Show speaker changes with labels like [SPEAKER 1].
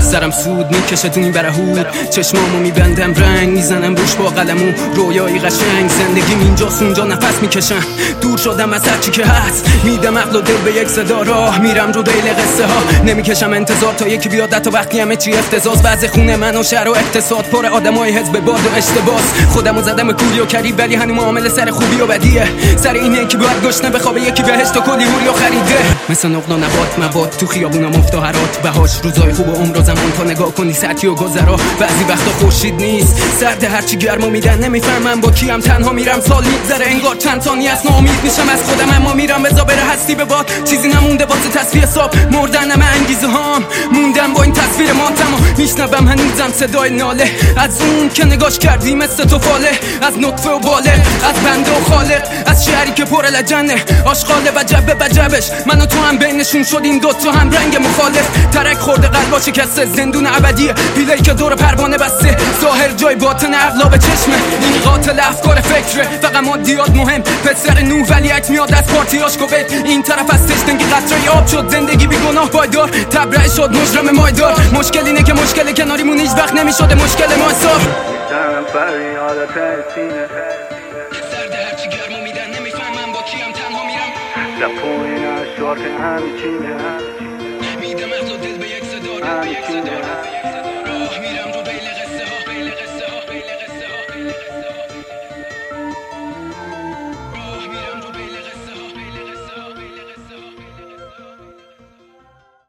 [SPEAKER 1] سرم سود می‌کشه تو برهود چشمامو میبندم رنگ می‌زنم روش با قلمو. رویایی قشنگ زندگیم اینجاست اونجا نفس می‌کشم. دور شدم از هرچی که هست. میدم عقل و دل به یک صدا راه. میرم رو دیل قصه ها نمی‌کشم انتظار تا یکی بیاد. تا وقتی همه چی افتضاح بعض خونه من و شهر و اقتصاد پر آدمای حزب باد و اشتباس. خودمو زدم کوری و کری ولی هنوز معامله سر خوبی و بدیه. سر اینه که باید گشنه بخوابه یکی بهشت و کلی هوری و خریده. مثل نقل و نبات مبات تو خیابونا مفتاحرات بهاش روزای خوب و عمر زمان تا نگاه کنی سطحی و گذرا. بعضی وقتا خورشید نیست. سرد هرچی گرمو میدن نمی‌فهمم با کیم. تنها میرم سال میگذره. انگار چند ثانیه از ناامید میشم از خودم. اما میرم بزا بره هستی به باد چیزی نمونده واسه تصفیه حساب. مردنم انگیزه هام موندم با این تصویر ماتم و میشنبم هنوزم صدای ناله. از اون که نگاش کردی مثل تو فاله. از نطفه و باله از بنده و خالق از شهری که پر لجنه. آشغاله و جبه بجبش من و تو هم بینشون شدیم دوتا هم رنگ مخالف. قلبا شکسته زندون ابدیه پیلهی که دور پروانه بسته. ظاهر جای باطن عقلا به چشمه. این قاتل افکار فکره. فقط مادیات مهم. پسر نو ولی اک میاد از پارتیاش کوبیت این طرف از تشتنگی قطره آب شد. زندگی بی گناه پایدار. تبرئه شد مجرم مایدار. مشکل اینه که مشکل کناریمون هیچ وقت نمی‌شده. مشکل ما حساب. سرد هرچی گرمو میدن نمی‌فهمم با کیم تنها میرم.